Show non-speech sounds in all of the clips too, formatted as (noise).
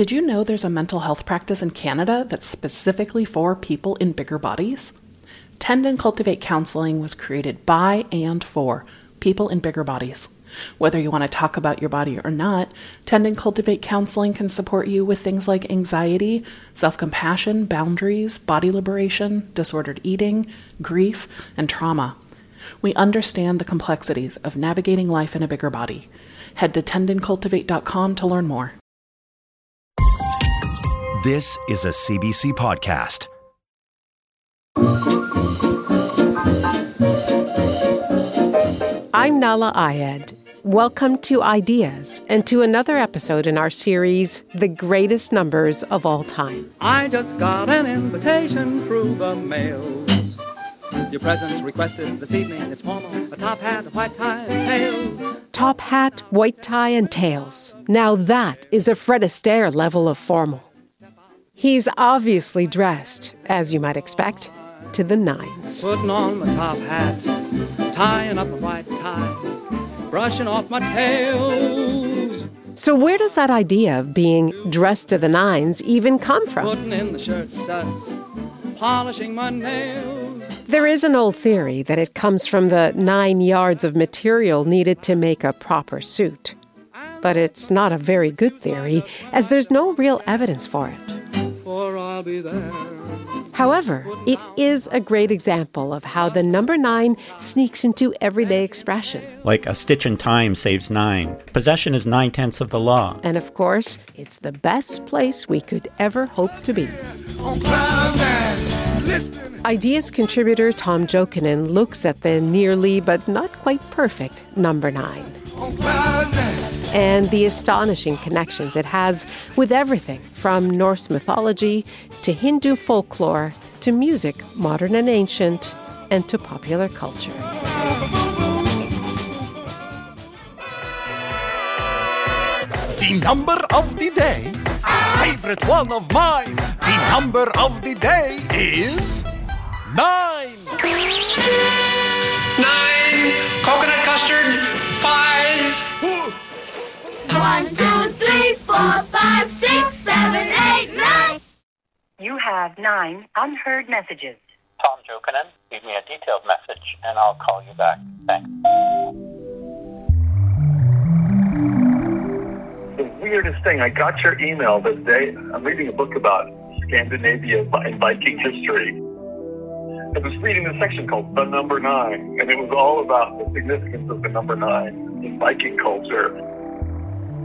Did you know there's a mental health practice in Canada that's specifically for people in bigger bodies? Tend and Cultivate Counseling was created by and for people in bigger bodies. Whether you want to talk about your body or not, Tend and Cultivate Counseling can support you with things like anxiety, self compassion, boundaries, body liberation, disordered eating, grief, and trauma. We understand the complexities of navigating life in a bigger body. Head to tendandcultivate.com to learn more. This is a CBC podcast. I'm Nahlah Ayed. Welcome to Ideas and to another episode in our series, The Greatest Numbers of All Time. I just got an invitation through the mail. Your presence requested this evening. It's formal. A top hat, a white tie, and tails. Top hat, white tie, and tails. Now that is a Fred Astaire level of formal. He's obviously dressed, as you might expect, to the nines. Putting on my top hat, tying up a white tie, brushing off my tails. So, where does that idea of being dressed to the nines even come from? Putting in the shirt studs, polishing my nails. There is an old theory that it comes from the nine yards of material needed to make a proper suit. But it's not a very good theory, as there's no real evidence for it. For I'll be there. However, it is a great example of how the number nine sneaks into everyday expressions. Like a stitch in time saves nine. Possession is nine tenths of the law. And of course, it's the best place we could ever hope to be. Ideas contributor Tom Jokinen looks at the nearly but not quite perfect number nine and the astonishing connections it has with everything from Norse mythology to Hindu folklore to music, modern and ancient, and to popular culture. The number of the day, favorite one of mine. The number of the day is nine. Nine coconut custard pies. One, two, three, four, five, six, seven, eight, nine. You have nine unheard messages. Tom Jokinen, leave me a detailed message and I'll call you back. Thanks. The weirdest thing, I got your email the day I'm reading a book about Scandinavia and Viking history. I was reading a section called The Number Nine, and it was all about the significance of the number nine in Viking culture.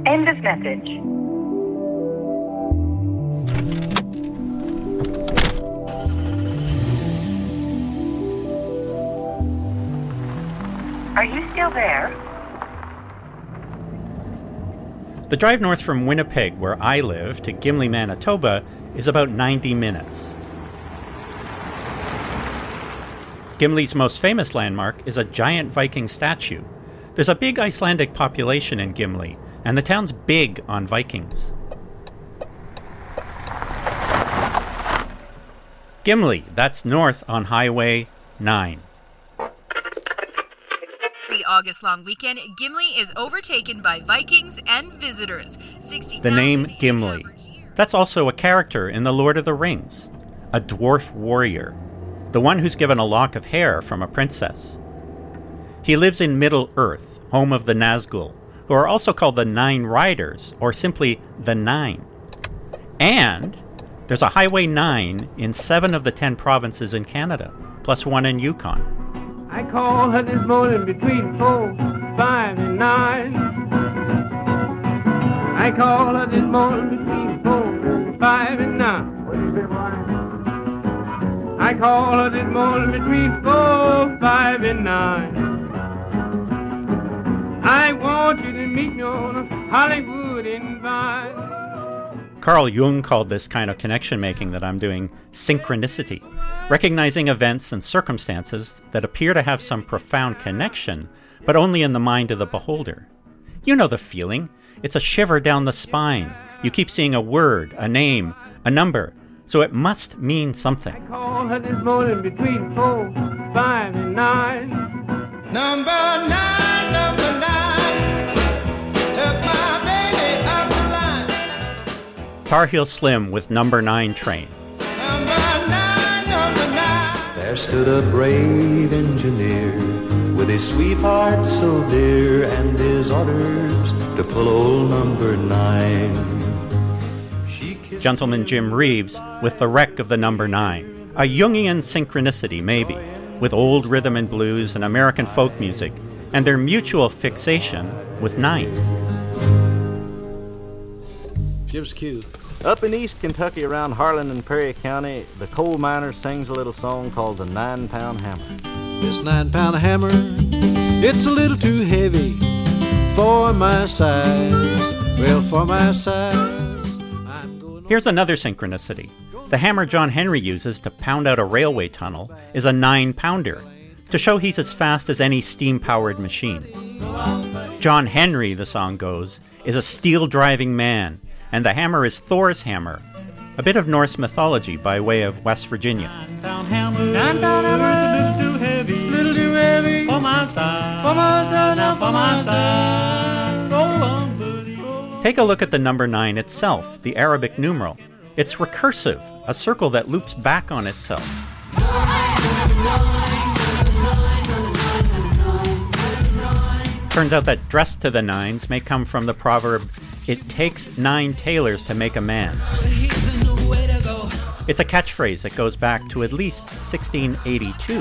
End of message. Are you still there? The drive north from Winnipeg, where I live, to Gimli, Manitoba is about 90 minutes. Gimli's most famous landmark is a giant Viking statue. There's a big Icelandic population in Gimli, and the town's big on Vikings. Gimli, that's north on Highway 9. The August long weekend, Gimli is overtaken by Vikings and visitors. 60, The name Gimli. That's also a character in The Lord of the Rings, a dwarf warrior, the one who's given a lock of hair from a princess. He lives in Middle Earth, home of the Nazgul, who are also called the Nine Riders, or simply the Nine. And there's a Highway 9 in seven of the ten provinces in Canada, plus one in Yukon. I called her this morning between four, five, and nine. I called her this morning between four, five, and nine. I called her this morning between four, five, and nine. I want you to meet me on a Hollywood invite. Carl Jung called this kind of connection making that I'm doing synchronicity, recognizing events and circumstances that appear to have some profound connection, but only in the mind of the beholder. You know the feeling. It's a shiver down the spine. You keep seeing a word, a name, a number, so it must mean something. Called her this morning between four, five, and nine. Number nine, number Tar Heel Slim with Number 9 Train. There stood a brave engineer with his sweetheart so dear and his orders to pull old number nine. Gentleman Jim Reeves with The Wreck of the Number 9. A Jungian synchronicity, maybe, with old rhythm and blues and American folk music, and their mutual fixation with nine. Gives cue. Up in East Kentucky around Harlan and Perry County, the coal miner sings a little song called the Nine Pound Hammer. This nine pound hammer, it's a little too heavy for my size. Well, for my size. Here's another synchronicity. The hammer John Henry uses to pound out a railway tunnel is a nine pounder, to show he's as fast as any steam powered machine. John Henry, the song goes, is a steel driving man, and the hammer is Thor's hammer, a bit of Norse mythology by way of West Virginia. Take a look at the number 9 itself, the Arabic numeral. It's recursive, a circle that loops back on itself. Turns out that dressed to the nines may come from the proverb, it takes nine tailors to make a man. It's a catchphrase that goes back to at least 1682.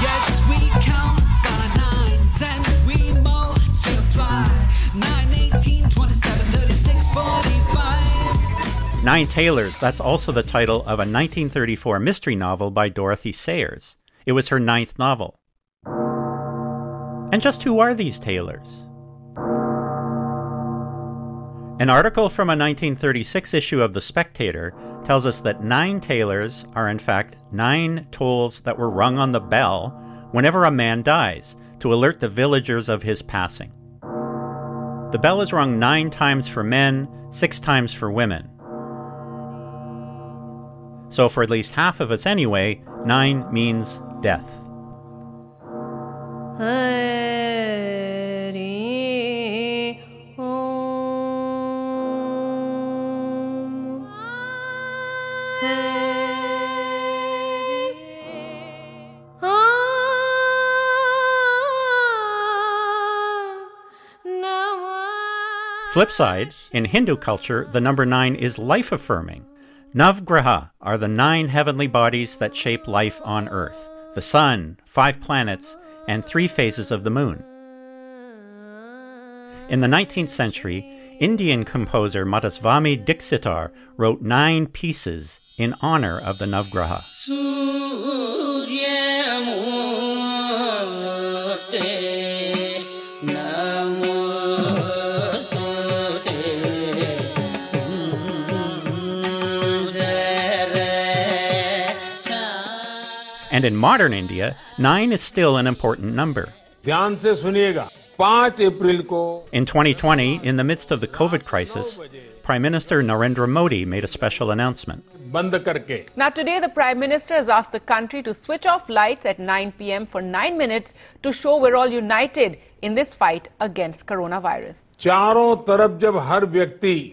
Yes, we count by nines and we multiply. 9, 18, 27, 36, 45. Nine Tailors, that's also the title of a 1934 mystery novel by Dorothy Sayers. It was her ninth novel. And just who are these tailors? An article from a 1936 issue of The Spectator tells us that nine tailors are in fact nine tolls that were rung on the bell whenever a man dies to alert the villagers of his passing. The bell is rung nine times for men, six times for women. So, for at least half of us anyway, nine means death. Flip side, in Hindu culture, the number nine is life affirming. Navgraha are the nine heavenly bodies that shape life on Earth the sun, five planets, and three phases of the moon. In the 19th century, Indian composer Muthuswami Dikshitar wrote nine pieces in honor of the Navgraha. And in modern India, 9 is still an important number. In 2020, in the midst of the COVID crisis, Prime Minister Narendra Modi made a special announcement. Now today the Prime Minister has asked the country to switch off lights at 9 p.m. for 9 minutes to show we're all united in this fight against coronavirus.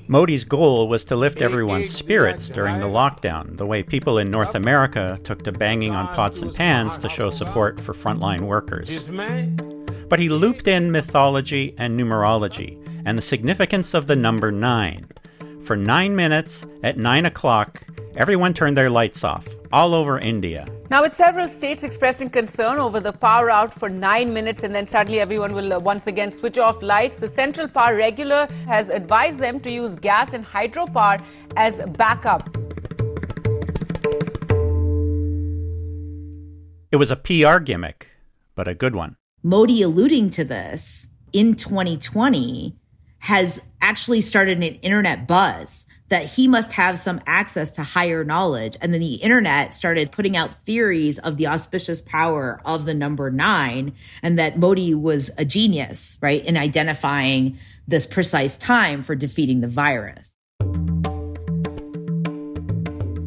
Modi's goal was to lift everyone's spirits during the lockdown, the way people in North America took to banging on pots and pans to show support for frontline workers. But he looped in mythology and numerology and the significance of the number nine. For nine minutes at nine o'clock, everyone turned their lights off, all over India. Now, with several states expressing concern over the power out for nine minutes and then suddenly everyone will uh, once again switch off lights, the Central Power Regulator has advised them to use gas and hydropower as backup. It was a PR gimmick, but a good one. Modi alluding to this in 2020 has actually started an internet buzz that he must have some access to higher knowledge. And then the internet started putting out theories of the auspicious power of the number nine and that Modi was a genius, right, in identifying this precise time for defeating the virus.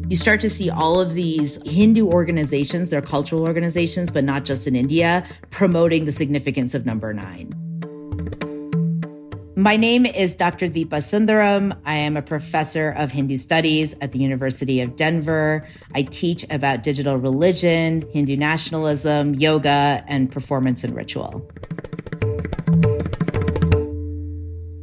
You start to see all of these Hindu organizations, they're cultural organizations, but not just in India, promoting the significance of number nine. My name is Dr. Deepa Sundaram. I am a professor of Hindu studies at the University of Denver. I teach about digital religion, Hindu nationalism, yoga, and performance and ritual.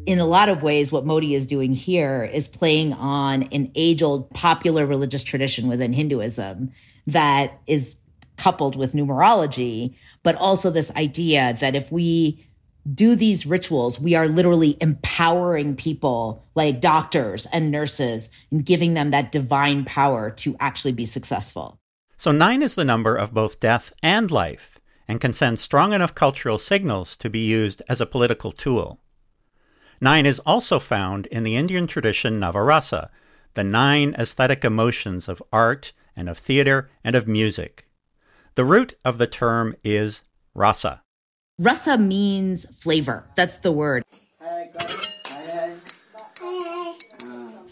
In a lot of ways, what Modi is doing here is playing on an age old popular religious tradition within Hinduism that is coupled with numerology, but also this idea that if we do these rituals, we are literally empowering people like doctors and nurses and giving them that divine power to actually be successful. So, nine is the number of both death and life and can send strong enough cultural signals to be used as a political tool. Nine is also found in the Indian tradition Navarasa, the nine aesthetic emotions of art and of theater and of music. The root of the term is rasa. Rasa means flavor. That's the word.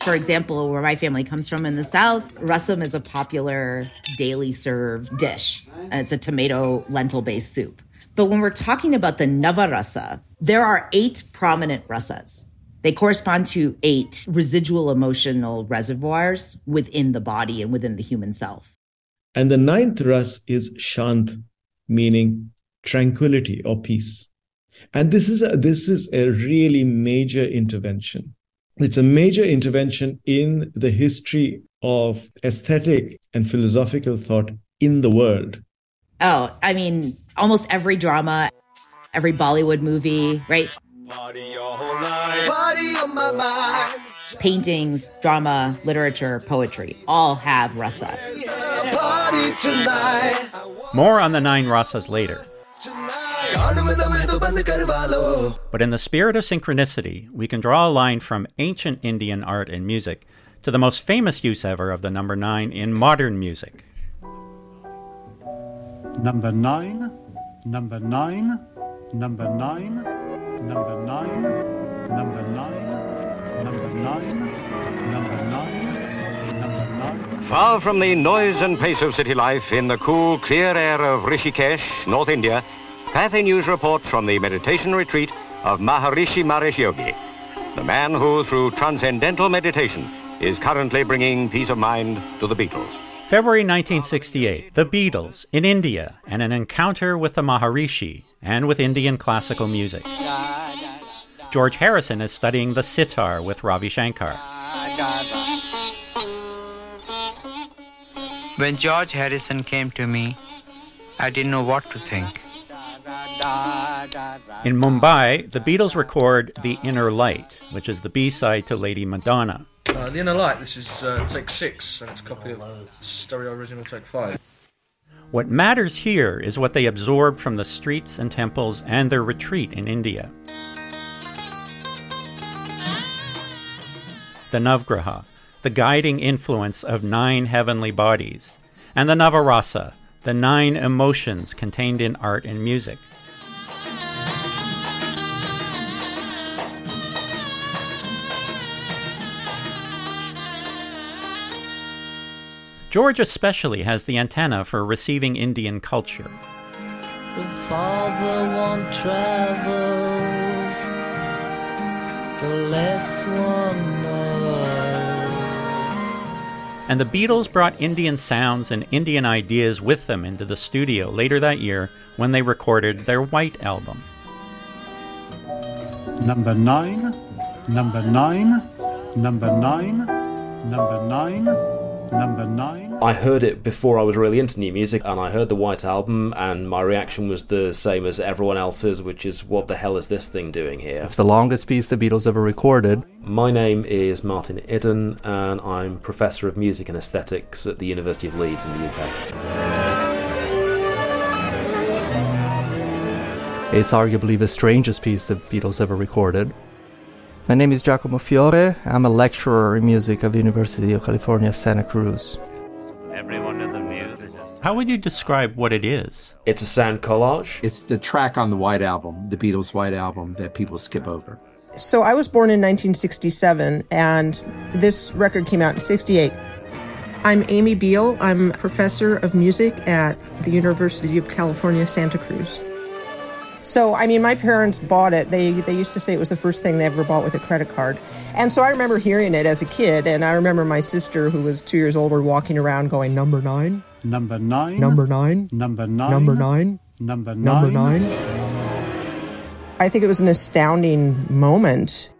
For example, where my family comes from in the South, rasam is a popular daily served dish. Uh, it's a tomato lentil based soup. But when we're talking about the Navarasa, there are eight prominent rasas. They correspond to eight residual emotional reservoirs within the body and within the human self. And the ninth ras is shant, meaning tranquility or peace. And this is a, this is a really major intervention. It's a major intervention in the history of aesthetic and philosophical thought in the world. Oh, I mean, almost every drama, every Bollywood movie, right? Paintings, drama, literature, poetry all have rasa. More on the nine rasas later. But in the spirit of synchronicity, we can draw a line from ancient Indian art and music to the most famous use ever of the number nine in modern music. Number nine, number nine, number nine, number nine, number nine, number nine, number nine, number nine. Far from the noise and pace of city life in the cool, clear air of Rishikesh, North India, Pathé News reports from the meditation retreat of Maharishi Mahesh Yogi, the man who, through transcendental meditation, is currently bringing peace of mind to the Beatles. February 1968, the Beatles in India and an encounter with the Maharishi and with Indian classical music. George Harrison is studying the sitar with Ravi Shankar. When George Harrison came to me, I didn't know what to think. In Mumbai, the Beatles record The Inner Light, which is the B side to Lady Madonna. Uh, the Inner Light, this is uh, take six, and it's a copy of stereo original take five. What matters here is what they absorb from the streets and temples and their retreat in India. The Navgraha, the guiding influence of nine heavenly bodies, and the Navarasa, the nine emotions contained in art and music. George especially has the antenna for receiving Indian culture. The farther one travels, the less one knows. And the Beatles brought Indian sounds and Indian ideas with them into the studio later that year when they recorded their White album. Number nine, number nine, number nine, number nine, number nine. I heard it before I was really into new music, and I heard the White Album, and my reaction was the same as everyone else's, which is, what the hell is this thing doing here? It's the longest piece the Beatles ever recorded. My name is Martin Iddon, and I'm Professor of Music and Aesthetics at the University of Leeds in the UK. It's arguably the strangest piece the Beatles ever recorded. My name is Giacomo Fiore. I'm a lecturer in music at the University of California, Santa Cruz. Everyone in the music. How would you describe what it is? It's a sound collage. It's the track on the White Album, the Beatles' White Album, that people skip over. So I was born in 1967, and this record came out in 68. I'm Amy Beal. I'm professor of music at the University of California, Santa Cruz. So, I mean, my parents bought it. They they used to say it was the first thing they ever bought with a credit card. And so I remember hearing it as a kid, and I remember my sister, who was two years older, walking around going, "Number nine, Number nine. number nine, Number nine. number nine, Number nine. number nine." I think it was an astounding moment.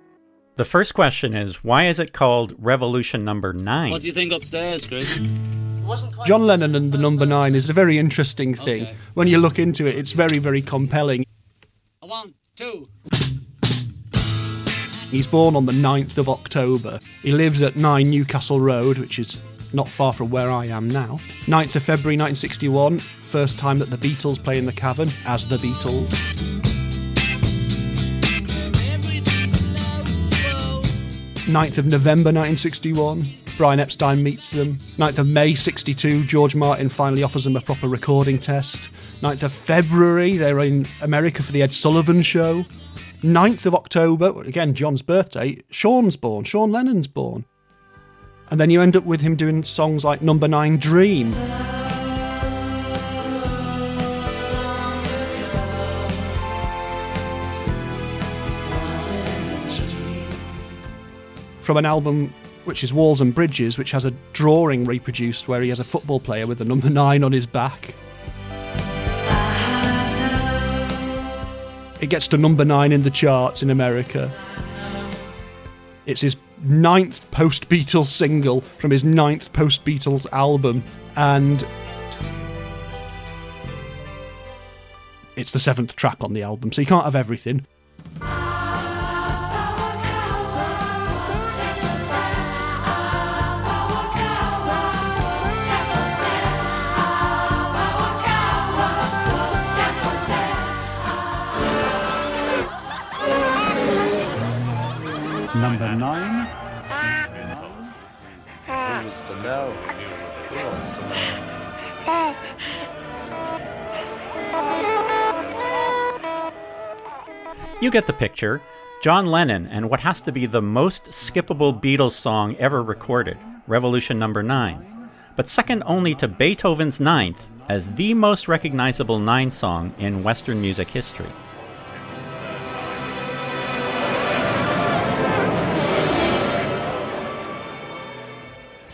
The first question is why is it called Revolution Number Nine? What do you think upstairs, Chris? John Lennon and the number nine is a very interesting thing. When you look into it, it's very, very compelling. One, two. He's born on the 9th of October. He lives at 9 Newcastle Road, which is not far from where I am now. 9th of February 1961, first time that the Beatles play in the cavern as the Beatles. 9th of November 1961, Brian Epstein meets them. 9th of May 62, George Martin finally offers them a proper recording test. 9th of February, they're in America for the Ed Sullivan Show. 9th of October, again, John's birthday, Sean's born, Sean Lennon's born. And then you end up with him doing songs like Number Nine Dream. From an album which is Walls and Bridges, which has a drawing reproduced where he has a football player with the number nine on his back. It gets to number nine in the charts in America. It's his ninth post Beatles single from his ninth post Beatles album, and it's the seventh track on the album, so you can't have everything. Number nine. Who to know? Who to know? You get the picture. John Lennon and what has to be the most skippable Beatles song ever recorded, Revolution Number 9, but second only to Beethoven's Ninth as the most recognizable Nine song in Western music history.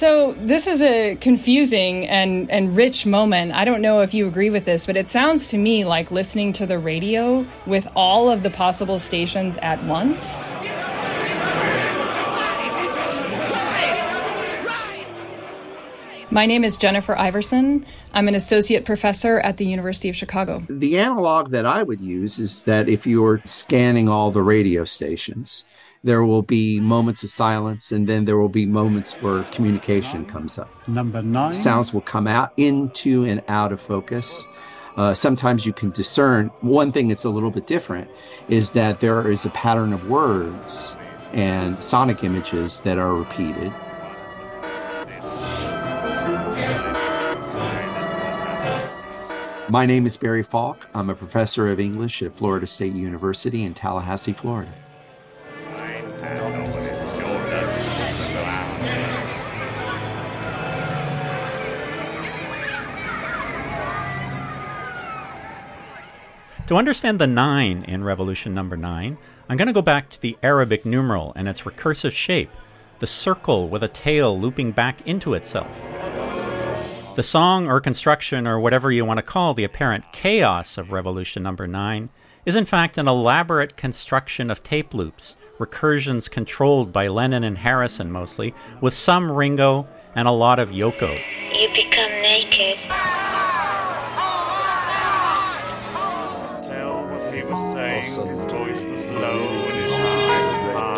So this is a confusing and, and rich moment. I don't know if you agree with this, but it sounds to me like listening to the radio with all of the possible stations at once. My name is Jennifer Iverson. I'm an associate professor at the University of Chicago. The analog that I would use is that if you're scanning all the radio stations, there will be moments of silence and then there will be moments where communication comes up. Number nine. Sounds will come out into and out of focus. Uh, sometimes you can discern. One thing that's a little bit different is that there is a pattern of words and sonic images that are repeated. My name is Barry Faulk. I'm a professor of English at Florida State University in Tallahassee, Florida. To understand the 9 in Revolution Number 9, I'm going to go back to the Arabic numeral and its recursive shape, the circle with a tail looping back into itself. The song or construction or whatever you want to call the apparent chaos of Revolution Number 9 is in fact an elaborate construction of tape loops, recursions controlled by Lennon and Harrison mostly, with some Ringo and a lot of Yoko. You become naked. Tell what he was saying. His voice was low and his eye was high.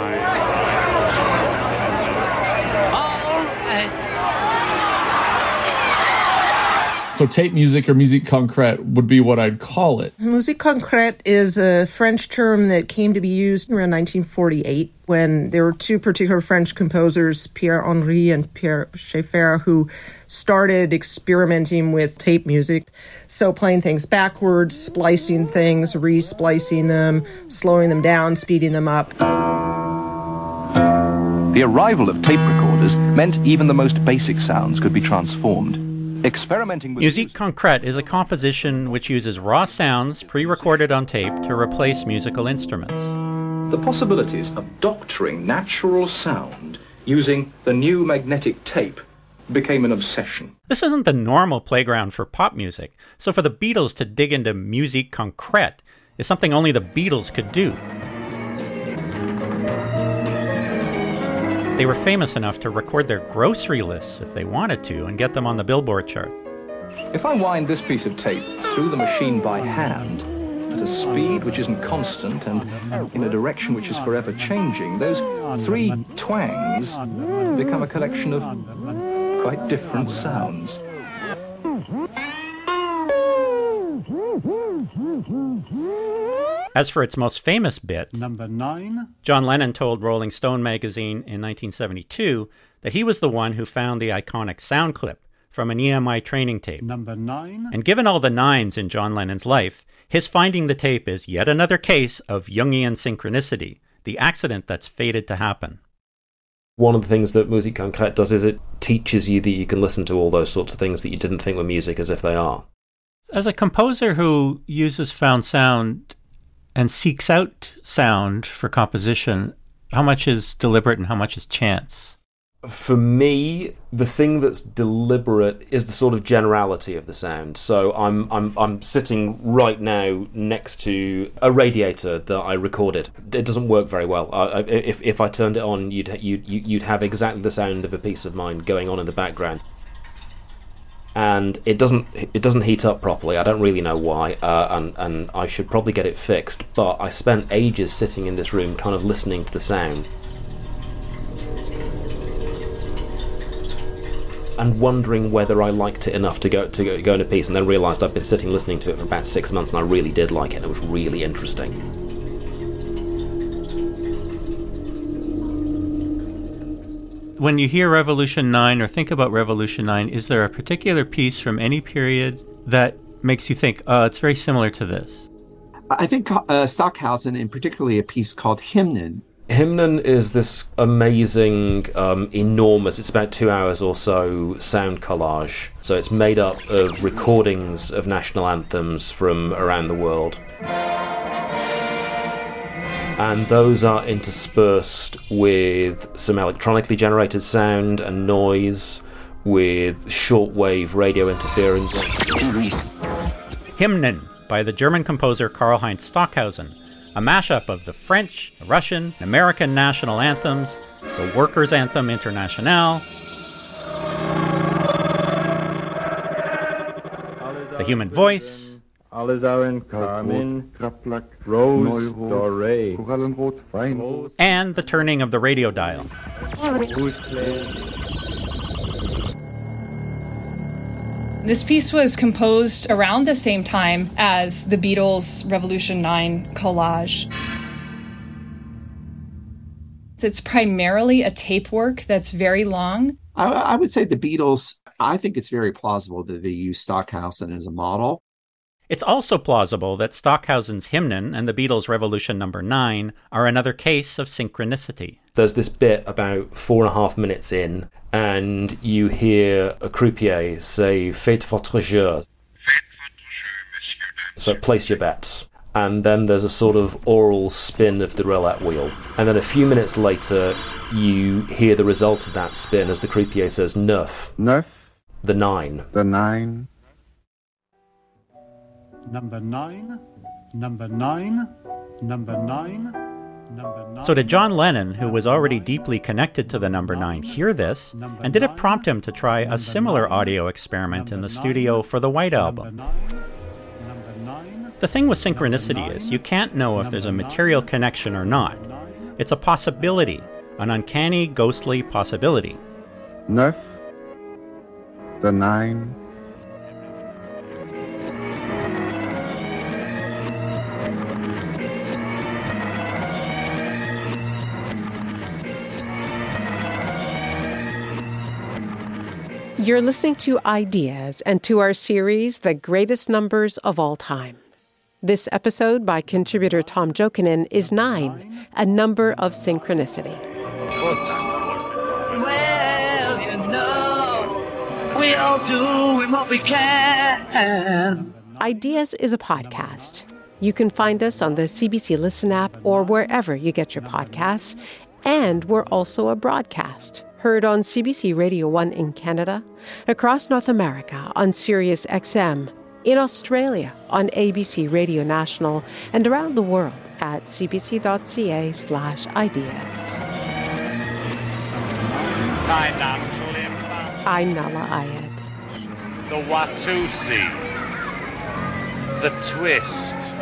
So tape music or musique concrète would be what I'd call it. Musique concrète is a French term that came to be used around 1948 when there were two particular French composers, Pierre Henry and Pierre Schaeffer, who started experimenting with tape music. So playing things backwards, splicing things, resplicing them, slowing them down, speeding them up. The arrival of tape recorders meant even the most basic sounds could be transformed. Experimenting with Musique concrète is a composition which uses raw sounds pre-recorded on tape to replace musical instruments. the possibilities of doctoring natural sound using the new magnetic tape became an obsession. This isn't the normal playground for pop music, so for the Beatles to dig into musique concrète is something only the Beatles could do. They were famous enough to record their grocery lists if they wanted to and get them on the Billboard chart. If I wind this piece of tape through the machine by hand at a speed which isn't constant and in a direction which is forever changing, those three twangs become a collection of quite different sounds. As for its most famous bit, Number nine. John Lennon told Rolling Stone magazine in 1972 that he was the one who found the iconic sound clip from an EMI training tape. Number nine. And given all the nines in John Lennon's life, his finding the tape is yet another case of Jungian synchronicity, the accident that's fated to happen. One of the things that Musique Concrète does is it teaches you that you can listen to all those sorts of things that you didn't think were music as if they are. As a composer who uses found sound and seeks out sound for composition, how much is deliberate and how much is chance? For me, the thing that's deliberate is the sort of generality of the sound. So I'm I'm I'm sitting right now next to a radiator that I recorded. It doesn't work very well. I, if if I turned it on, you'd you'd you'd have exactly the sound of a piece of mine going on in the background. And it doesn't it doesn't heat up properly. I don't really know why, uh, and and I should probably get it fixed. But I spent ages sitting in this room, kind of listening to the sound. and wondering whether I liked it enough to go to go, go in a piece, and then realised I'd been sitting listening to it for about six months, and I really did like it. It was really interesting. When you hear Revolution 9 or think about Revolution 9, is there a particular piece from any period that makes you think, oh, it's very similar to this? I think uh, Stockhausen, and particularly a piece called Hymnen, Hymnen is this amazing, um, enormous, it's about two hours or so sound collage. So it's made up of recordings of national anthems from around the world. And those are interspersed with some electronically generated sound and noise, with shortwave radio interference. Hymnen by the German composer Karlheinz Stockhausen, a mashup of the French, Russian, and American national anthems, the Workers' Anthem International, the human voice, Alle sagen Carmen, Rose, Doré, and the turning of the radio dial. This piece was composed around the same time as the Beatles' Revolution 9 collage. It's primarily a tape work that's very long. I, I would say the Beatles, I think it's very plausible that they use Stockhausen as a model. It's also plausible that Stockhausen's Hymnen and the Beatles' Revolution Number 9 are another case of synchronicity. There's this bit about four and a half minutes in, and you hear a croupier say, Faites votre jeu. So place your bets. And then there's a sort of oral spin of the roulette wheel. And then a few minutes later, you hear the result of that spin as the croupier says, Neuf. Neuf. The nine. The nine. Number nine. Number nine. Number nine. Number nine. So, did John Lennon, who was already deeply connected to the number 9, hear this? And did it prompt him to try a similar audio experiment in the studio for the White Album? The thing with synchronicity is you can't know if there's a material connection or not. It's a possibility, an uncanny, ghostly possibility. Neuf. The nine. You're listening to Ideas and to our series, The Greatest Numbers of All Time. This episode by contributor Tom Jokinen is nine, a number of synchronicity. Well, you know, we all doing what we can. Ideas is a podcast. You can find us on the CBC Listen app or wherever you get your podcasts. And we're also a broadcast, heard on CBC Radio 1 in Canada, across North America on Sirius XM, in Australia on ABC Radio National, and around the world at cbc.ca slash ideas. I'm Nahlah Ayed. The Watusi. The Twist.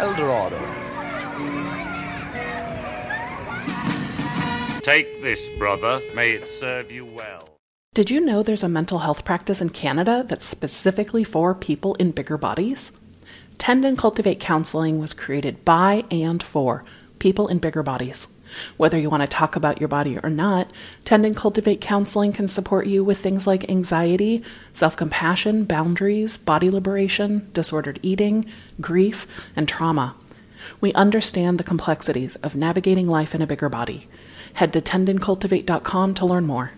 Eldorado. Take this, brother. May it serve you well. Did you know there's a mental health practice in Canada that's specifically for people in bigger bodies? Tend and Cultivate Counseling was created by and for people in bigger bodies. Whether you want to talk about your body or not, Tend and Cultivate Counseling can support you with things like anxiety, self compassion, boundaries, body liberation, disordered eating, grief, and trauma. We understand the complexities of navigating life in a bigger body. Head to tendandcultivate.com to learn more.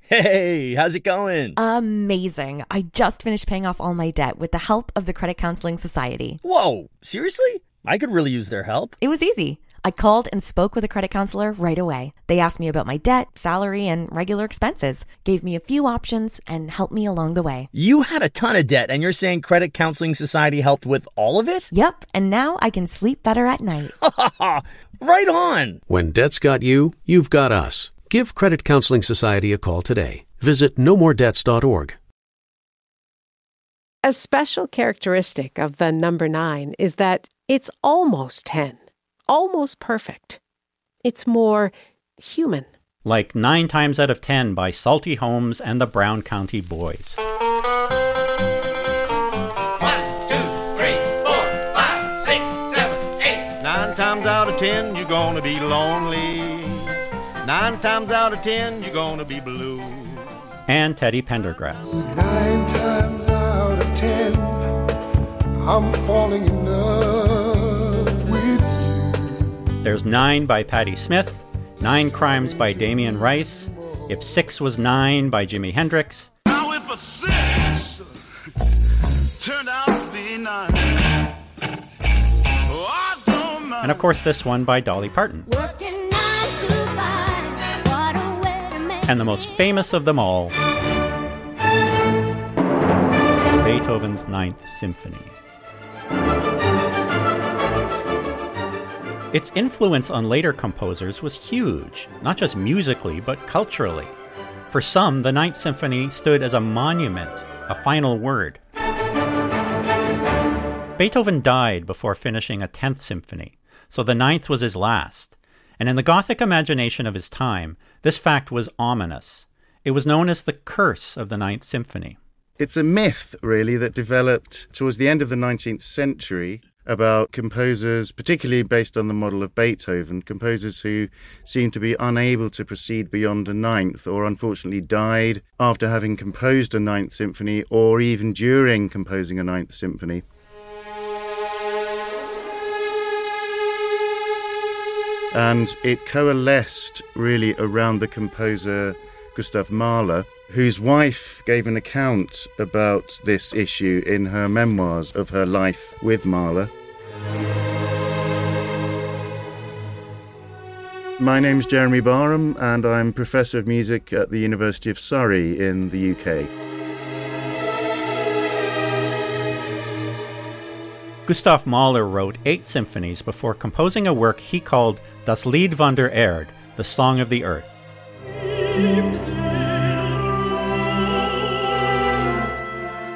Hey, how's it going? Amazing. I just finished paying off all my debt with the help of the Credit Counseling Society. Whoa, seriously? I could really use their help. It was easy. I called and spoke with a credit counselor right away. They asked me about my debt, salary, and regular expenses, gave me a few options, and helped me along the way. You had a ton of debt, and you're saying Credit Counseling Society helped with all of it? Yep, and now I can sleep better at night. (laughs) right on. When debt's got you, you've got us. Give Credit Counseling Society a call today. Visit nomoredebts.org. A special characteristic of the number nine is that it's almost 10, almost perfect. It's more human. Like Nine Times Out of Ten by Salty Holmes and the Brown County Boys. Nine times out of ten, you're gonna be lonely. Nine times out of ten, you're gonna be blue. And Teddy Pendergrass. Nine times out of ten, I'm falling in love with you. There's Nine by Patti Smith, Nine Crimes by Damien Rice, If Six Was Nine by Jimi Hendrix, Now if a six turned out to be nine, oh, I and of course this one by Dolly Parton. And the most famous of them all, Beethoven's Ninth Symphony. Its influence on later composers was huge, not just musically, but culturally. For some, the Ninth Symphony stood as a monument, a final word. Beethoven died before finishing a Tenth Symphony, so the Ninth was his last. And in the Gothic imagination of his time, this fact was ominous. It was known as the curse of the Ninth Symphony. It's a myth, really, that developed towards the end of the 19th century about composers, particularly based on the model of Beethoven, composers who seem to be unable to proceed beyond a ninth, or unfortunately died after having composed a ninth symphony, or even during composing a ninth symphony. And it coalesced really around the composer Gustav Mahler, whose wife gave an account about this issue in her memoirs of her life with Mahler. My name's Jeremy Barham, and I'm Professor of Music at the University of Surrey in the UK. Gustav Mahler wrote eight symphonies before composing a work he called Das Lied von der Erde, the Song of the Earth.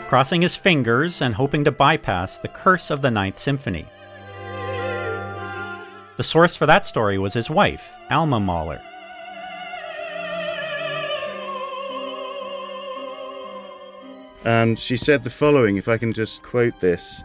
Crossing his fingers and hoping to bypass the curse of the Ninth Symphony. The source for that story was his wife, Alma Mahler. And she said the following, if I can just quote this.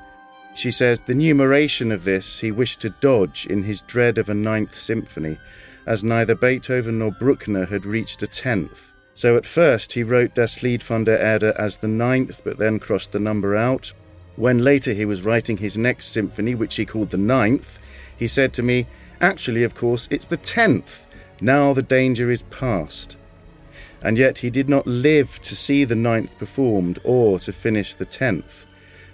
She says, The numeration of this he wished to dodge in his dread of a ninth symphony, as neither Beethoven nor Bruckner had reached a tenth. So at first he wrote Das Lied von der Erde as the ninth, but then crossed the number out. When later he was writing his next symphony, which he called the ninth, he said to me, Actually, of course, it's the tenth. Now the danger is past. and yet he did not live to see the ninth performed or to finish the tenth.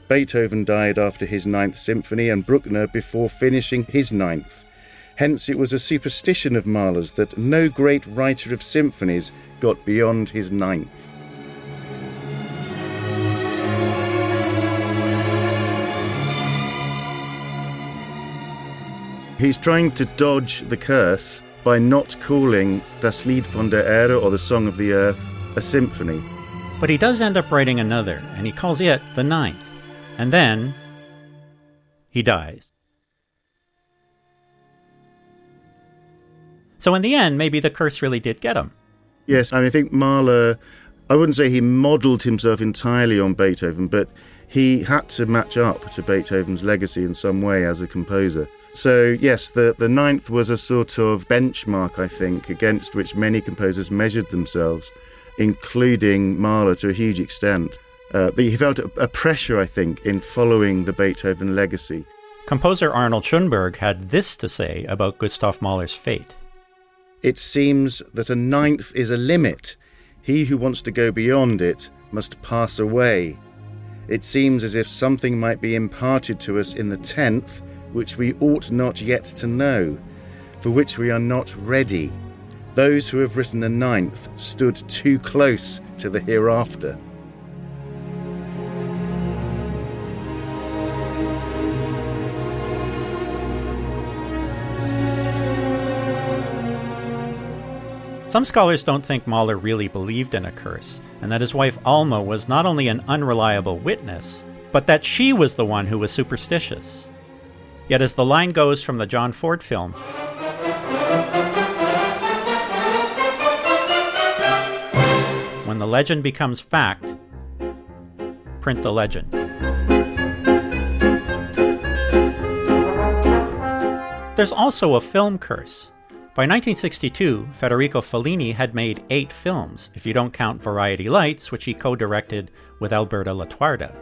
Beethoven died after his ninth symphony and Bruckner before finishing his ninth. Hence, it was a superstition of Mahler's that no great writer of symphonies got beyond his ninth. He's trying to dodge the curse by not calling Das Lied von der Erde or the Song of the Earth a symphony. But he does end up writing another, and he calls it the ninth. And then he dies. So in the end, maybe the curse really did get him. Yes, I, mean, I think Mahler, I wouldn't say he modelled himself entirely on Beethoven, but he had to match up to Beethoven's legacy in some way as a composer. So, yes, the, the ninth was a sort of benchmark, I think, against which many composers measured themselves, including Mahler to a huge extent. Uh, he felt a, a pressure, I think, in following the Beethoven legacy. Composer Arnold Schoenberg had this to say about Gustav Mahler's fate. It seems that a ninth is a limit. He who wants to go beyond it must pass away. It seems as if something might be imparted to us in the tenth which we ought not yet to know, for which we are not ready. Those who have written a ninth stood too close to the hereafter. Some scholars don't think Mahler really believed in a curse, and that his wife Alma was not only an unreliable witness, but that she was the one who was superstitious. Yet, as the line goes from the John Ford film, when the legend becomes fact, print the legend. There's also a film curse. By 1962, Federico Fellini had made eight films, if you don't count Variety Lights, which he co directed with Alberto Lattuada.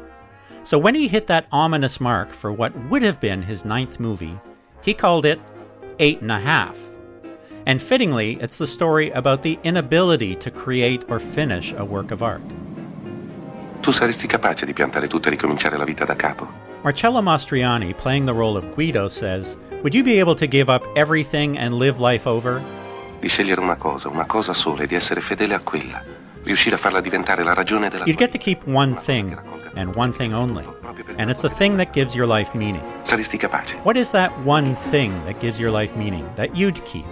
So when he hit that ominous mark for what would have been his ninth movie, he called it Eight and a Half. And fittingly, it's the story about the inability to create or finish a work of art. Tu saresti capace di piantare tutto e ricominciare la vita da capo? Marcello Mastroianni, playing the role of Guido, says, Would you be able to give up everything and live life over? Di scegliere una cosa, una cosa sola e di essere fedele a quella. Riuscire a farla diventare la ragione della You'd get to keep one thing, and one thing only. And it's the thing that gives your life meaning. Saresti capace? What is that one thing that gives your life meaning that you'd keep?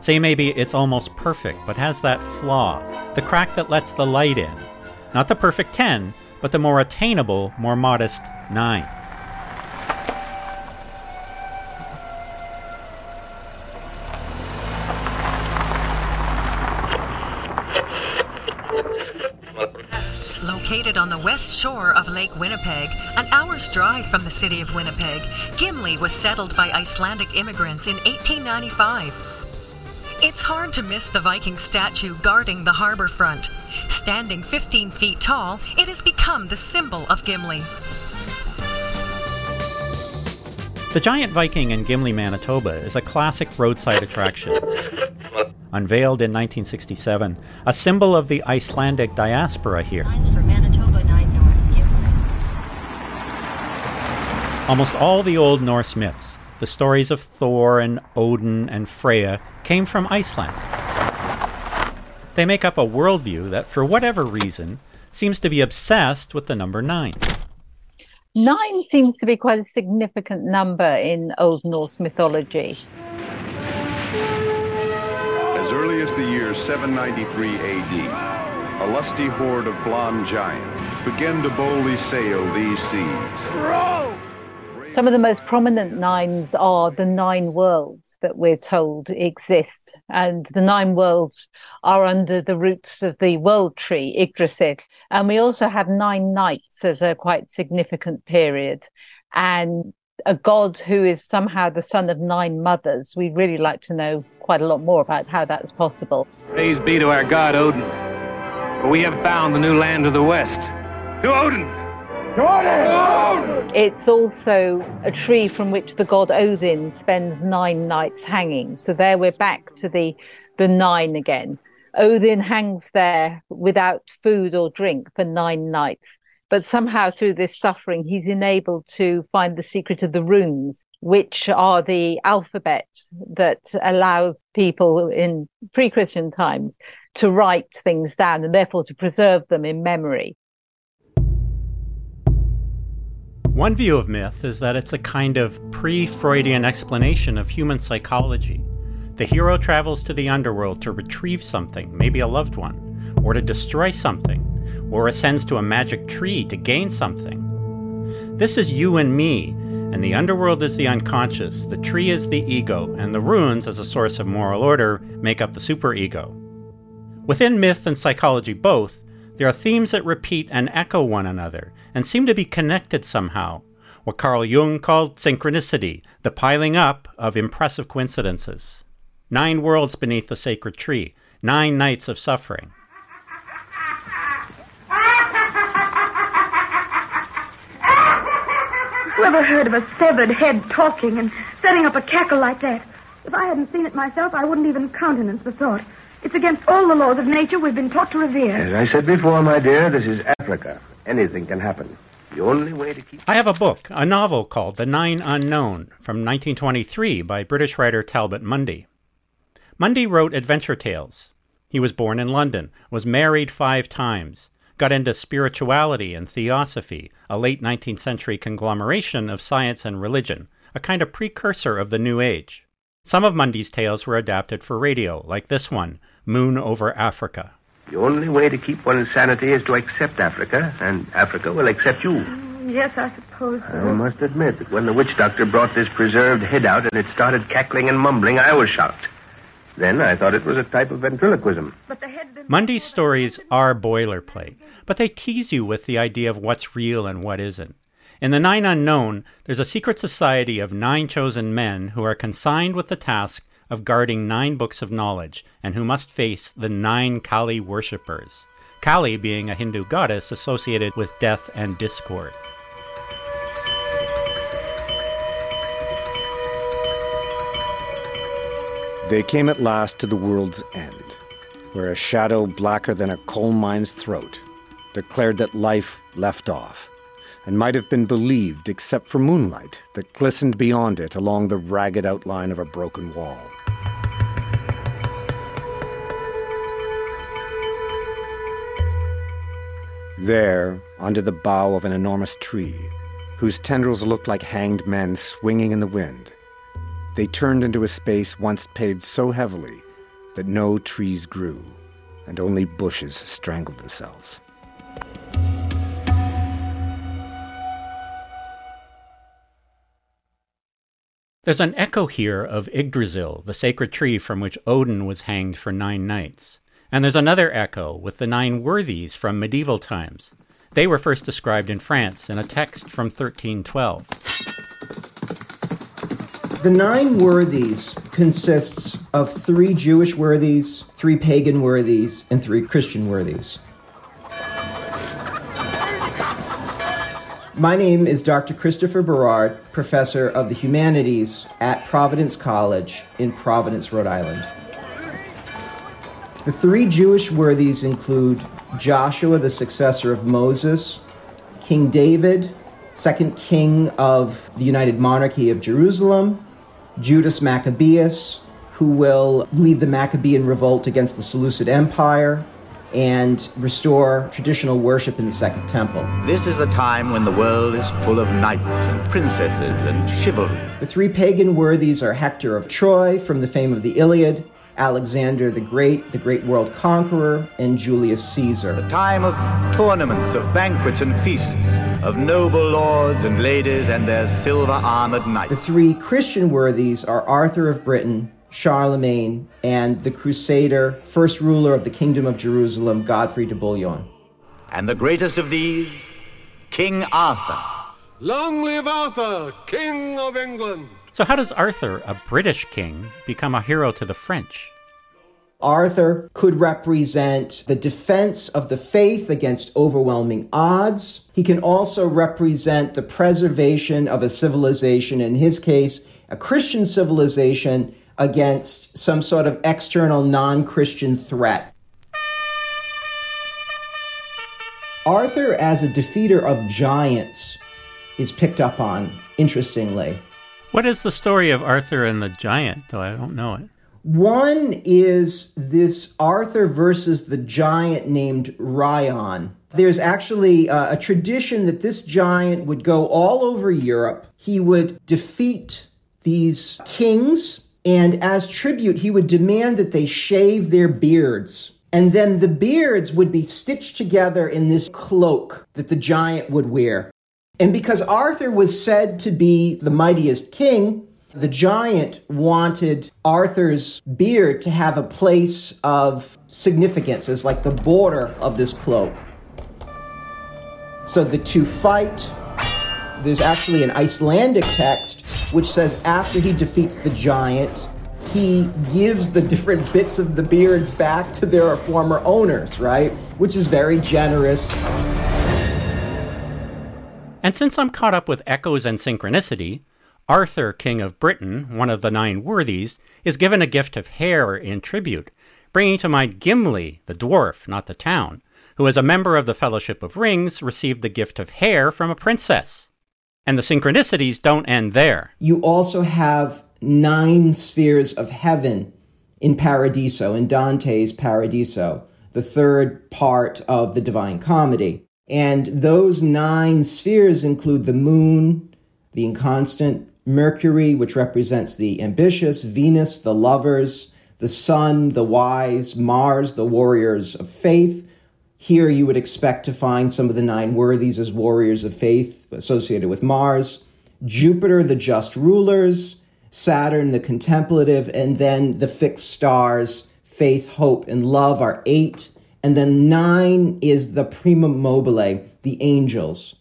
Say maybe it's almost perfect, but has that flaw, the crack that lets the light in. Not the perfect 10, but the more attainable, more modest 9. Located on the west shore of Lake Winnipeg, an hour's drive from the city of Winnipeg, Gimli was settled by Icelandic immigrants in 1895. It's hard to miss the Viking statue guarding the harbor front. Standing 15 feet tall, it has become the symbol of Gimli. The Giant Viking in Gimli, Manitoba is a classic roadside attraction. Unveiled in 1967, a symbol of the Icelandic diaspora here. Almost all the Old Norse myths, the stories of Thor and Odin and Freya, came from Iceland. They make up a worldview that, for whatever reason, seems to be obsessed with the number nine. Nine seems to be quite a significant number in Old Norse mythology. As early as the year 793 AD, a lusty horde of blond giants began to boldly sail these seas. Some of the most prominent nines are the nine worlds that we're told exist. And the nine worlds are under the roots of the world tree, Yggdrasil. And we also have nine nights as a quite significant period. And a god who is somehow the son of nine mothers. We'd really like to know quite a lot more about how that's possible. Praise be to our god Odin. We have found the new land of the west. To Odin! It's also a tree from which the god Odin spends nine nights hanging. So there we're back to the the nine again. Odin hangs there without food or drink for nine nights. But somehow through this suffering, he's enabled to find the secret of the runes, which are the alphabet that allows people in pre Christian times to write things down and therefore to preserve them in memory. One view of myth is that it's a kind of pre Freudian explanation of human psychology. The hero travels to the underworld to retrieve something, maybe a loved one, or to destroy something, or ascends to a magic tree to gain something. This is you and me, and the underworld is the unconscious, the tree is the ego, and the runes, as a source of moral order, make up the superego. Within myth and psychology both, there are themes that repeat and echo one another, and seem to be connected somehow, what Carl Jung called synchronicity, the piling up of impressive coincidences. Nine worlds beneath the sacred tree, nine nights of suffering. Whoever heard of a severed head talking and setting up a cackle like that? If I hadn't seen it myself, I wouldn't even countenance the thought. It's against all the laws of nature we've been taught to revere. As I said before, my dear, this is Africa. Anything can happen. The only way to keep. I have a book, a novel called The Nine Unknown from 1923 by British writer Talbot Mundy. Mundy wrote adventure tales. He was born in London, was married five times, got into spirituality and theosophy, a late 19th century conglomeration of science and religion, a kind of precursor of the New Age. Some of Mundy's tales were adapted for radio, like this one, Moon over Africa. The only way to keep one's sanity is to accept Africa, and Africa will accept you. Yes, I suppose so. I must admit that when the witch doctor brought this preserved head out and it started cackling and mumbling, I was shocked. Then I thought it was a type of ventriloquism. Mundy's stories are boilerplate, but they tease you with the idea of what's real and what isn't. In The Nine Unknown, there's a secret society of nine chosen men who are consigned with the task of guarding nine books of knowledge and who must face the nine Kali worshippers. Kali being a Hindu goddess associated with death and discord. They came at last to the world's end, where a shadow blacker than a coal mine's throat declared that life left off, and might have been believed except for moonlight that glistened beyond it along the ragged outline of a broken wall. There, under the bough of an enormous tree, whose tendrils looked like hanged men swinging in the wind, they turned into a space once paved so heavily that no trees grew and only bushes strangled themselves. There's an echo here of Yggdrasil, the sacred tree from which Odin was hanged for nine nights. And there's another echo with the nine worthies from medieval times. They were first described in France in a text from 1312. The nine worthies consists of three Jewish worthies, three pagan worthies, and three Christian worthies. My name is Dr. Christopher Berard, professor of the humanities at Providence College in Providence, Rhode Island. The three Jewish worthies include Joshua, the successor of Moses, King David, second king of the United Monarchy of Jerusalem, Judas Maccabeus, who will lead the Maccabean revolt against the Seleucid Empire and restore traditional worship in the Second Temple. This is the time when the world is full of knights and princesses and chivalry. The three pagan worthies are Hector of Troy from the fame of the Iliad, Alexander the Great, the great world conqueror, and Julius Caesar. The time of tournaments, of banquets and feasts, of noble lords and ladies and their silver armored knights. The three Christian worthies are Arthur of Britain, Charlemagne, and the Crusader, first ruler of the Kingdom of Jerusalem, Godfrey de Bouillon. And the greatest of these, King Arthur. Long live Arthur, King of England! So how does Arthur, a British king, become a hero to the French? Arthur could represent the defense of the faith against overwhelming odds. He can also represent the preservation of a civilization, in his case, a Christian civilization against some sort of external non-Christian threat. Arthur, as a defeater of giants, is picked up on, interestingly. What is the story of Arthur and the giant, though I don't know it? One is this Arthur versus the giant named Rhion. There's actually uh, a tradition that this giant would go all over Europe. He would defeat these kings, and as tribute, he would demand that they shave their beards. And then the beards would be stitched together in this cloak that the giant would wear. And because Arthur was said to be the mightiest king, the giant wanted Arthur's beard to have a place of significance as like the border of this cloak. So the two fight. There's actually an Icelandic text which says after he defeats the giant, he gives the different bits of the beards back to their former owners, right? Which is very generous. And since I'm caught up with echoes and synchronicity, Arthur, King of Britain, one of the nine worthies, is given a gift of hair in tribute, bringing to mind Gimli, the dwarf, not the town, who, as a member of the Fellowship of Rings, received the gift of hair from a princess. And the synchronicities don't end there. You also have nine spheres of heaven in Paradiso, in Dante's Paradiso, the third part of the Divine Comedy. And those nine spheres include the moon, the inconstant, Mercury, which represents the ambitious, Venus, the lovers, the sun, the wise, Mars, the warriors of faith. Here you would expect to find some of the nine worthies as warriors of faith associated with Mars, Jupiter, the just rulers, Saturn, the contemplative, and then the fixed stars, faith, hope, and love are eight. And then nine is the prima mobile, the angels.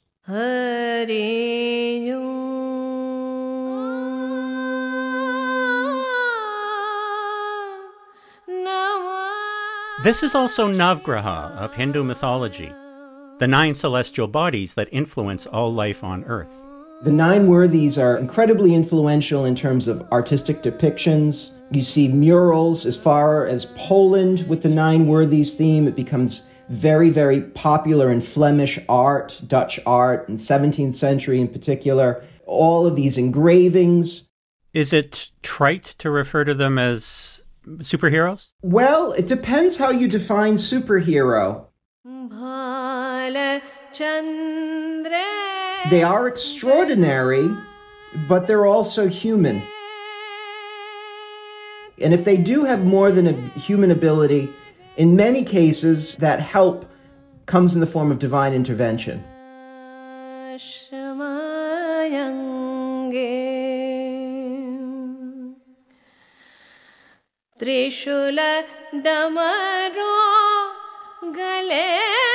This is also Navgraha of Hindu mythology, the nine celestial bodies that influence all life on Earth. The nine worthies are incredibly influential in terms of artistic depictions. You see murals as far as Poland with the nine worthies theme. It becomes very, very popular in Flemish art, Dutch art, in 17th century in particular. All of these engravings. Is it trite to refer to them as superheroes? Well, it depends how you define superhero. They are extraordinary, but they're also human. And if they do have more than a human ability, in many cases, that help comes in the form of divine intervention. त्रिशूल डमरो गले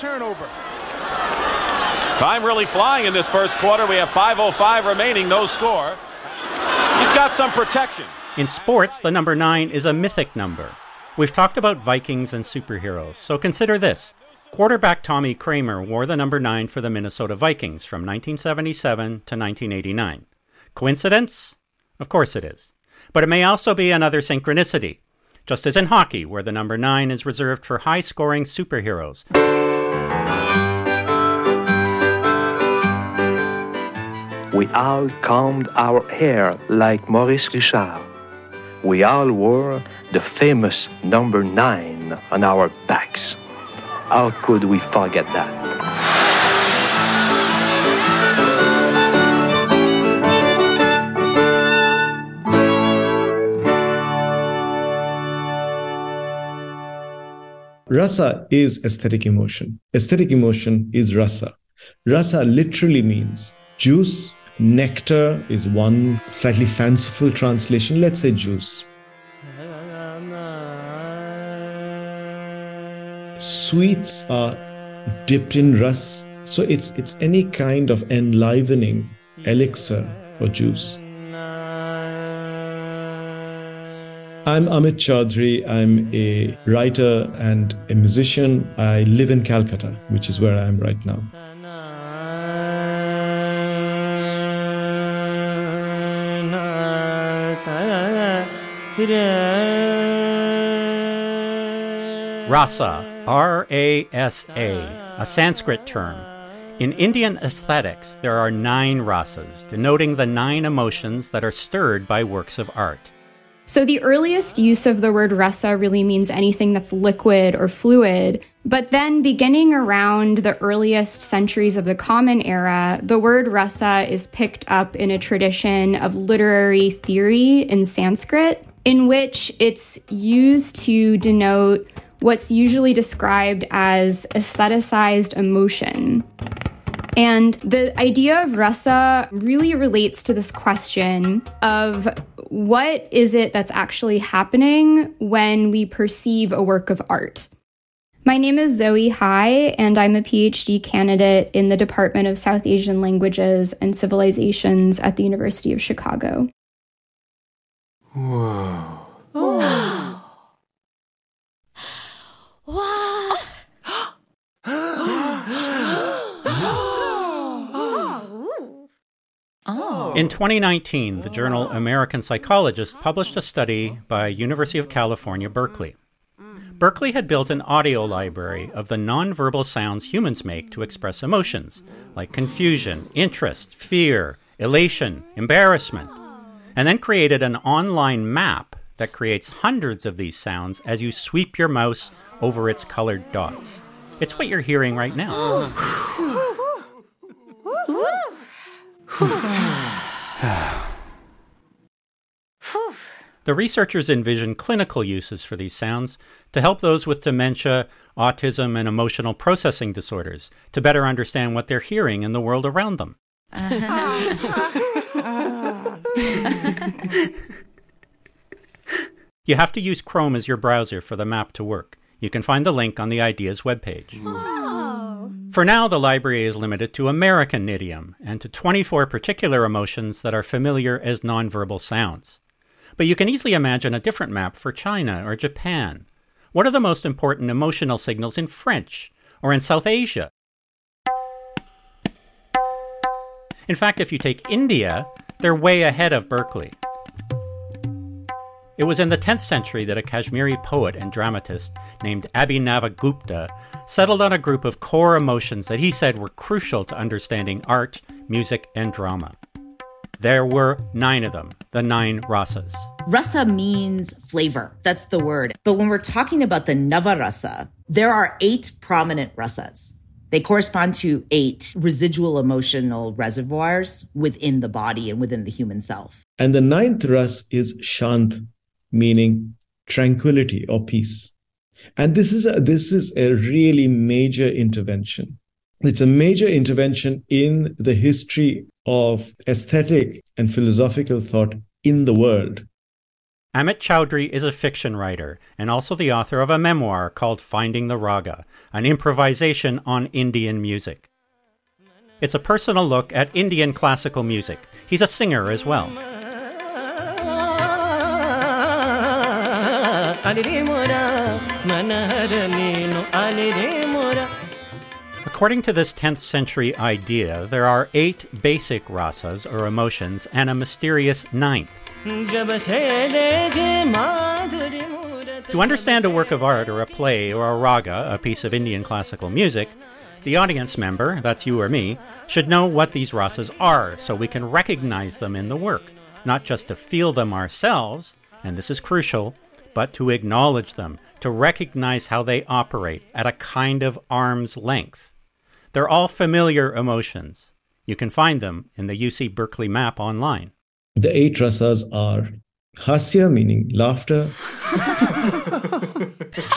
Turnover. Time really flying in this first quarter. We have 5.05 remaining, no score. He's got some protection. In sports, the number nine is a mythic number. We've talked about Vikings and superheroes, so consider this. Quarterback Tommy Kramer wore the number nine for the Minnesota Vikings from 1977 to 1989. Coincidence? Of course it is. But it may also be another synchronicity, just as in hockey, where the number nine is reserved for high scoring superheroes. We all combed our hair like Maurice Richard. We all wore the famous number nine on our backs. How could we forget that? Rasa is aesthetic emotion. Aesthetic emotion is rasa. Rasa literally means juice. Nectar is one slightly fanciful translation. Let's say juice. Sweets are dipped in ras. So it's it's any kind of enlivening elixir or juice. I'm Amit Chaudhuri. I'm a writer and a musician. I live in Calcutta, which is where I am right now. Rasa, R A S A, a Sanskrit term. In Indian aesthetics, there are nine rasas, denoting the nine emotions that are stirred by works of art. So, the earliest use of the word rasa really means anything that's liquid or fluid. But then, beginning around the earliest centuries of the Common Era, the word rasa is picked up in a tradition of literary theory in Sanskrit, in which it's used to denote what's usually described as aestheticized emotion. And the idea of rasa really relates to this question of what is it that's actually happening when we perceive a work of art? My name is Zoe Hai, and I'm a PhD candidate in the Department of South Asian Languages and Civilizations at the University of Chicago. Whoa. Wow. wow. Oh. In 2019, the journal American Psychologist published a study by University of California, Berkeley. Berkeley had built an audio library of the nonverbal sounds humans make to express emotions, like confusion, interest, fear, elation, embarrassment, and then created an online map that creates hundreds of these sounds as you sweep your mouse over its colored dots. It's what you're hearing right now. the researchers envision clinical uses for these sounds to help those with dementia, autism, and emotional processing disorders to better understand what they're hearing in the world around them. (laughs) (laughs) you have to use Chrome as your browser for the map to work. You can find the link on the Ideas webpage. Oh. For now, the library is limited to American idiom and to 24 particular emotions that are familiar as nonverbal sounds. But you can easily imagine a different map for China or Japan. What are the most important emotional signals in French or in South Asia? In fact, if you take India, they're way ahead of Berkeley. It was in the 10th century that a Kashmiri poet and dramatist named Abhinavagupta settled on a group of core emotions that he said were crucial to understanding art, music, and drama. There were nine of them, the nine rasas. Rasa means flavor. That's the word. But when we're talking about the Navarasa, there are eight prominent rasas. They correspond to eight residual emotional reservoirs within the body and within the human self. And the ninth ras is Shant, meaning tranquility or peace. And this is a, this is a really major intervention. It's a major intervention in the history of aesthetic and philosophical thought in the world. Amit Chaudhuri is a fiction writer and also the author of a memoir called Finding the Raga, an improvisation on Indian music. It's a personal look at Indian classical music. He's a singer as well. According to this 10th century idea, there are eight basic rasas or emotions and a mysterious ninth. To understand a work of art or a play or a raga, a piece of Indian classical music, the audience member, that's you or me, should know what these rasas are so we can recognize them in the work, not just to feel them ourselves, and this is crucial, but to acknowledge them, to recognize how they operate at a kind of arm's length. They're all familiar emotions. You can find them in the UC Berkeley map online. The eight rasas are hasya, meaning laughter, (laughs)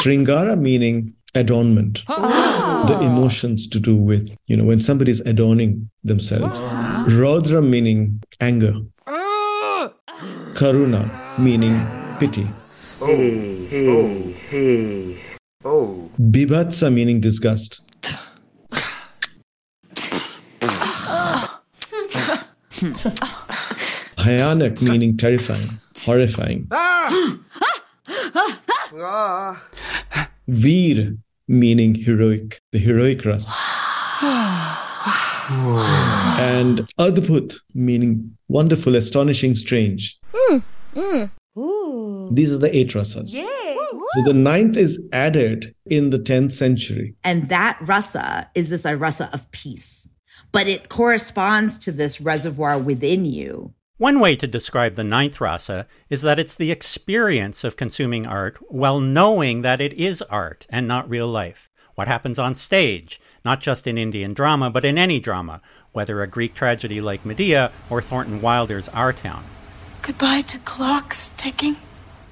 sringara, meaning adornment, oh. the emotions to do with, you know, when somebody's adorning themselves, oh. raudra, meaning anger, oh. karuna, meaning pity. Hey, hey, hey. Oh. Bibhatsa, meaning disgust. (laughs) (laughs) Bhayanak meaning terrifying, horrifying. (gasps) Vir meaning heroic, the heroic ras. (sighs) and Adbhut meaning wonderful, astonishing, strange. Hmm. Hmm. These are the eight rasas. Yay! So the ninth is added in the 10th century. And that rasa is this a rasa of peace, but it corresponds to this reservoir within you. One way to describe the ninth rasa is that it's the experience of consuming art while knowing that it is art and not real life. What happens on stage, not just in Indian drama, but in any drama, whether a Greek tragedy like Medea or Thornton Wilder's Our Town. Goodbye to clocks ticking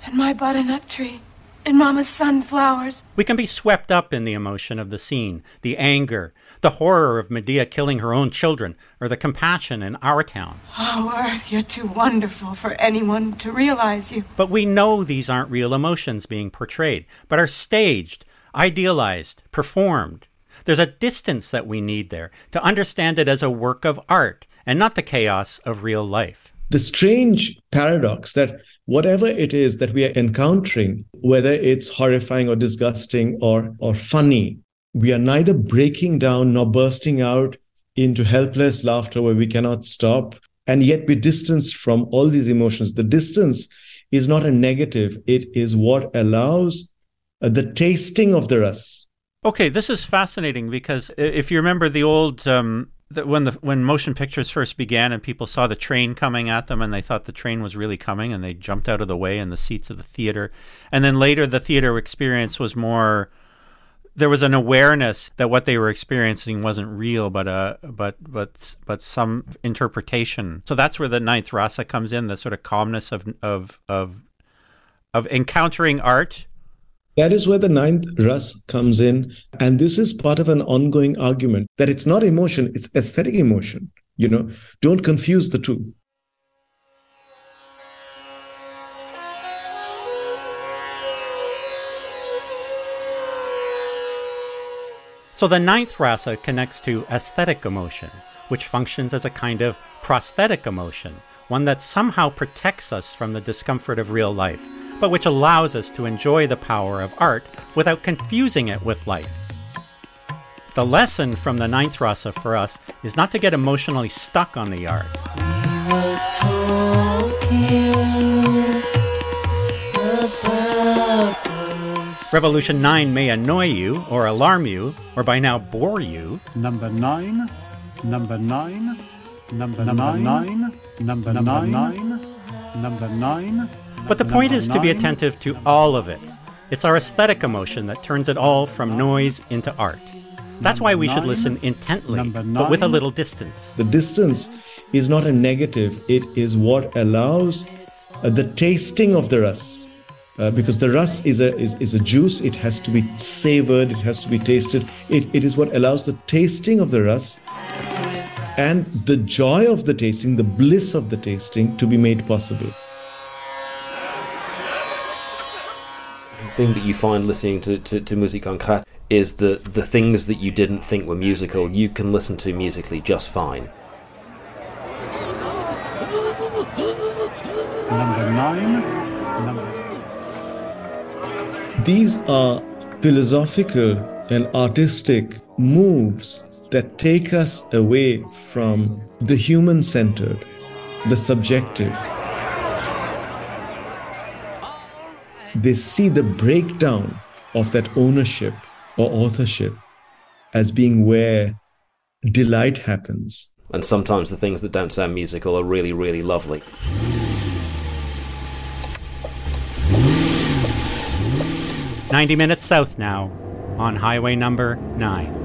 and my butternut tree and Mama's sunflowers. We can be swept up in the emotion of the scene, the anger, the horror of Medea killing her own children, or the compassion in Our Town. Oh, Earth, you're too wonderful for anyone to realize you. But we know these aren't real emotions being portrayed, but are staged, idealized, performed. There's a distance that we need there to understand it as a work of art and not the chaos of real life. The strange paradox that whatever it is that we are encountering, whether it's horrifying or disgusting or, or funny, we are neither breaking down nor bursting out into helpless laughter where we cannot stop. And yet we're distanced from all these emotions. The distance is not a negative, it is what allows uh, the tasting of the ras. Okay, this is fascinating because if you remember the old um, the, when the when motion pictures first began and people saw the train coming at them and they thought the train was really coming and they jumped out of the way in the seats of the theater, and then later the theater experience was more. There was an awareness that what they were experiencing wasn't real, but uh, but but but some interpretation. So that's where the ninth rasa comes in, the sort of calmness of of of of encountering art that is where the ninth ras comes in. And this is part of an ongoing argument that it's not emotion, it's aesthetic emotion. You know, don't confuse the two. So the ninth rasa connects to aesthetic emotion, which functions as a kind of prosthetic emotion, one that somehow protects us from the discomfort of real life but which allows us to enjoy the power of art without confusing it with life. The lesson from the ninth rasa for us is not to get emotionally stuck on the art. Revolution 9 may annoy you, or alarm you, or by now bore you. Number 9, number 9, number 9, number 9, number 9. But the point is to be attentive to all of it. It's our aesthetic emotion that turns it all from noise into art. That's why we should listen intently, but with a little distance. The distance is not a negative, it is what allows uh, the tasting of the ras. Uh, because the ras is a, is, is a juice, it has to be savored, it has to be tasted. It, it is what allows the tasting of the ras and the joy of the tasting, the bliss of the tasting to be made possible. Thing that you find listening to, to, to Musique Concrète is that the things that you didn't think were musical, you can listen to musically just fine. Number nine. Number... These are philosophical and artistic moves that take us away from the human centered, the subjective. They see the breakdown of that ownership or authorship as being where delight happens. And sometimes the things that don't sound musical are really, really lovely. Ninety minutes south now, on highway number nine.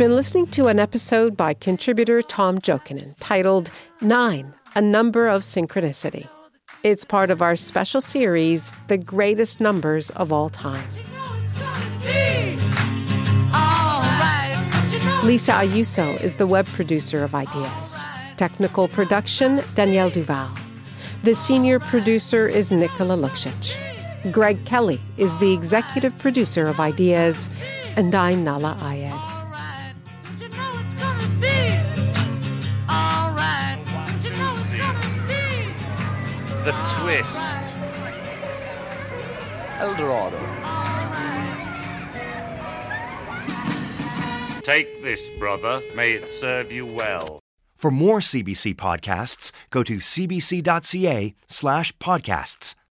Been listening to an episode by contributor Tom Jokinen titled Nine, A Number of Synchronicity. It's part of our special series, The Greatest Numbers of All Time. Lisa Ayuso is the web producer of Ideas. Technical production, Danielle Duval. The senior producer is Nicola Luksic. Greg Kelly is the executive producer of Ideas, and I'm Nahlah Ayed. The twist. Eldorado. Take this, brother. May it serve you well. For more CBC podcasts, go to cbc.ca slash podcasts.